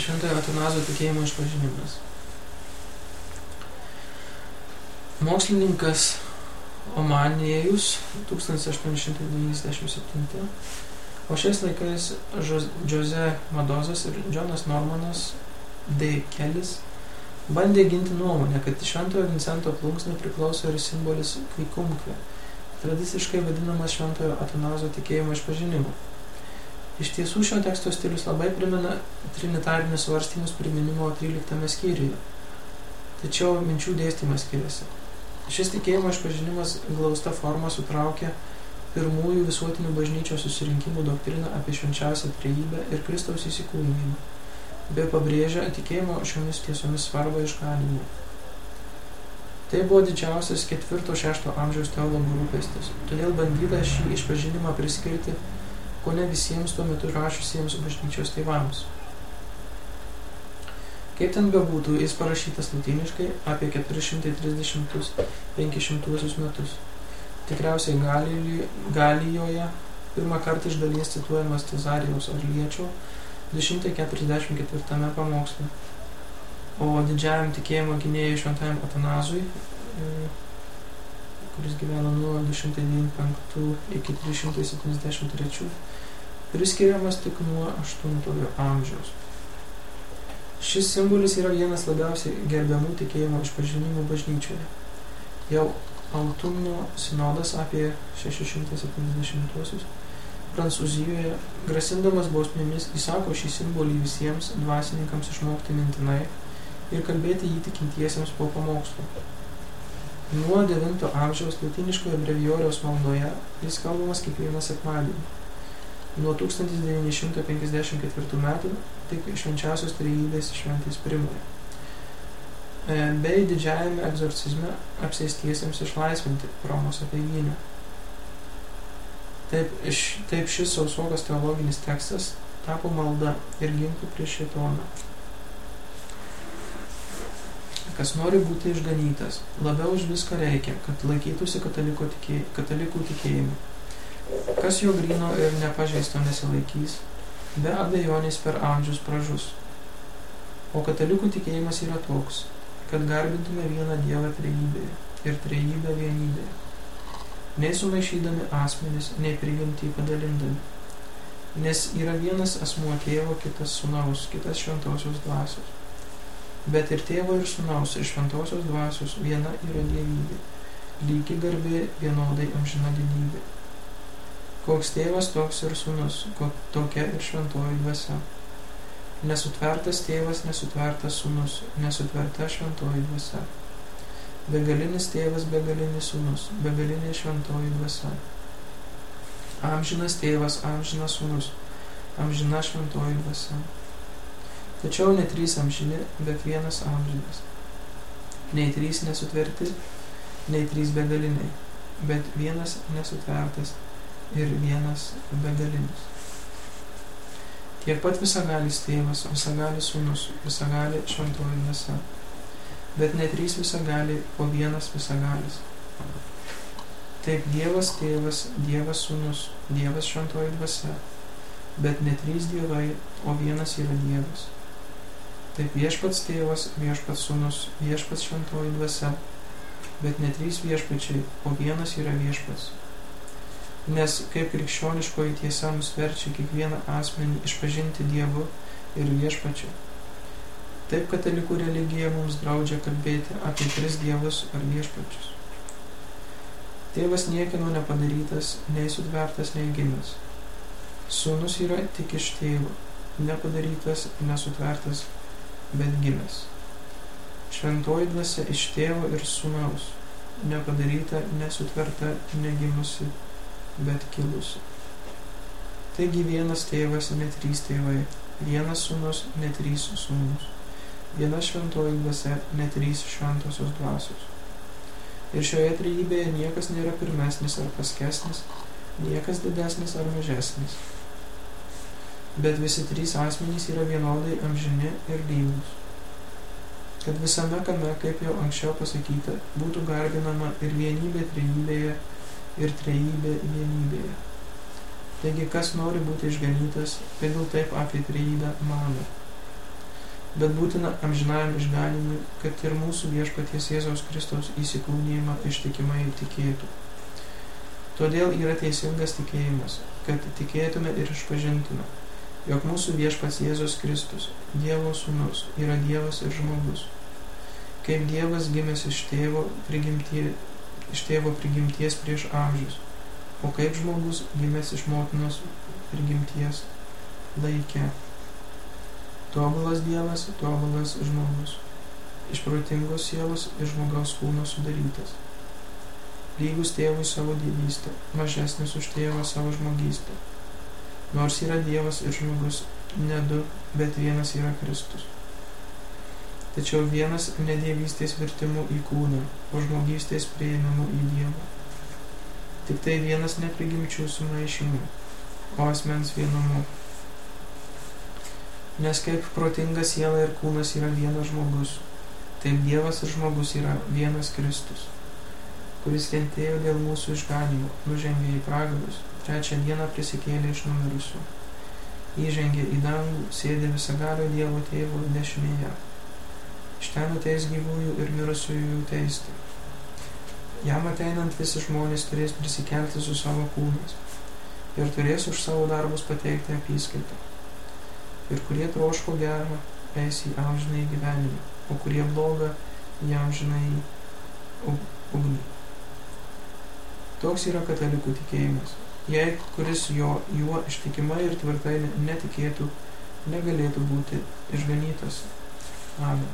Šventojo Atanazo tikėjimo išpažinimas. Mokslininkas Omanėjus 1897, o šiais laikais Jose Madozas ir Jonas Normanas D. Kelis bandė ginti nuomonę, kad Šventojo Vincento plunksnai priklauso ir simbolis kvikumkvė, tradiciškai vadinamas Šventojo Atanazo tikėjimo išpažinimu. Iš tiesų šio teksto stilius labai primena trinitarinius svarstymus priminimo 13 skyriuje, tačiau minčių dėstymas skiriasi. Šis tikėjimo išpažinimas glausta forma sutraukia pirmųjų visuotinių bažnyčios susirinkimų doktriną apie švenčiausią trejybę ir Kristaus įsikūnymą, bei pabrėžia tikėjimo šiomis tiesomis svarbą išganimui. Tai buvo didžiausias 4-6 amžiaus teologų rūpestis, todėl bandyta šį išpažinimą priskirti ko ne visiems tuo metu rašysiems bažnyčios tėvams. Kaip ten bebūtų, jis parašytas latiniškai apie 430-500 metus. Tikriausiai Galijoje pirmą kartą iš dalies cituojamas Cezarijaus Arliečio 244 pamoksle. O didžiajam tikėjimo gynėjui šventajam Atanazui, kuris gyveno nuo 295 iki 373, priskiriamas tik nuo 8 amžiaus. Šis simbolis yra vienas labiausiai gerbiamų tikėjimo išpažinimų bažnyčioje. Jau Altumno sinodas apie 670-uosius Prancūzijoje, grasindamas bausmėmis, įsako šį simbolį visiems dvasininkams išmokti mintinai ir kalbėti jį tikintiesiems po pamokslo. Nuo 9 amžiaus latiniškoje brevijoriaus maldoje jis kalbamas kiekvieną sekmadienį. Nuo 1954 metų tik švenčiausios trejybės šventais primui. E, bei didžiajame egzorcizme apsėstiesiems išlaisvinti Romos apeiginę. Taip, iš, taip šis sausokas teologinis tekstas tapo malda ir ginklų prieš šėtoną. Kas nori būti išganytas, labiau už viską reikia, kad laikytųsi katalikų tikėjimų Kas jo grino ir nepažeisto nesilaikys, be abejonės per amžius pražus. O katalikų tikėjimas yra toks, kad garbintume vieną Dievą trejybėje ir trejybę vienybėje, nei sumaišydami asmenis, nei prigimtį padalindami. Nes yra vienas asmuo tėvo, kitas sunaus, kitas šventosios dvasios. Bet ir tėvo ir sunaus ir šventosios dvasios viena yra dievybė, lygi garbė vienodai amžina didybė. Koks tėvas, toks ir sūnus, tokia ir šventoji dvasia. Nesutvertas tėvas, nesutvertas sūnus, nesutverta šventoji dvasia. Begalinis tėvas, begalinis sūnus, begalinė šventoji dvasia. Amžinas tėvas, amžinas sūnus, amžina šventoji dvasia. Tačiau ne trys amžini, bet vienas amžinas. Nei trys nesutverti, nei trys begaliniai, bet vienas nesutvertas ir vienas begalinis. Tiek pat visagalis tėvas, visagalis sūnus, visagali šventoji dvasia. Bet ne trys visagali, o vienas visagalis. Taip Dievas tėvas, Dievas sūnus, Dievas šventoji dvasia. Bet ne trys dievai, o vienas yra Dievas. Taip viešpats tėvas, viešpats sūnus, viešpats šventoji dvasia. Bet ne trys viešpačiai, o vienas yra viešpats nes kaip krikščioniškoji tiesa mus verčia kiekvieną asmenį išpažinti Dievu ir viešpačiu. Taip katalikų religija mums draudžia kalbėti apie tris dievus ar viešpačius. Tėvas niekino nepadarytas, nei sutvertas, nei gimęs. Sūnus yra tik iš tėvo, nepadarytas, nesutvertas, bet gimęs. Šventoji dvasia iš tėvo ir sūnaus, nepadaryta, nesutverta, negimusi, bet kilusi. Taigi vienas tėvas, ne trys tėvai, vienas sūnus, ne trys sūnus, viena šventoji dvasia, ne trys šventosios dvasios. Ir šioje trejybėje niekas nėra pirmesnis ar paskesnis, niekas didesnis ar mažesnis. Bet visi trys asmenys yra vienodai amžini ir lygus. Kad visame kame, kaip jau anksčiau pasakyta, būtų garbinama ir vienybė trejybėje ir trejybė vienybėje. Taigi, kas nori būti išganytas, tegul taip apie trejybę mano. bet būtina amžinajam išganimui, kad ir mūsų viešpaties Jėzaus Kristaus įsikūnijimą ištikimai tikėtų. Todėl yra teisingas tikėjimas, kad tikėtume ir išpažintume, jog mūsų viešpats Jėzus Kristus, Dievo sūnus, yra Dievas ir žmogus. Kaip Dievas gimęs iš tėvo, prigimtie, iš tėvo prigimties prieš amžius, o kaip žmogus gimęs iš motinos prigimties laikė. Tobulas Dievas, tobulas žmogus, iš protingos sielos ir žmogaus kūno sudarytas. Lygus tėvui savo dievystę, mažesnis už tėvą savo žmogystę. Nors yra Dievas ir žmogus, ne du, bet vienas yra Kristus. Tačiau vienas nedievystės virtimu į kūną, o žmogystės prieimimu į Dievą. Tik tai vienas neprigimčių sumaišymų, o asmens vienumu Nes kaip protinga siela ir kūnas yra vienas žmogus, taip Dievas ir žmogus yra vienas Kristus, kuris kentėjo dėl mūsų išganimo, nužengė į pragarus, trečią dieną prisikėlė iš numirusių. Įžengė į dangų, sėdė visagalio Dievo tėvo dešinėje. Iš ten ateis gyvųjų ir mirusiųjų teisti. Jam ateinant visi žmonės turės prisikelti su savo kūnais ir turės už savo darbus pateikti apyskaitą ir kurie troško gerą eis į amžinai gyvenimą, o kurie blogą į amžinai ugnį. Toks yra katalikų tikėjimas. Jei kuris jo, juo ištikimai ir tvirtai netikėtų, negalėtų būti išganytas. Amen.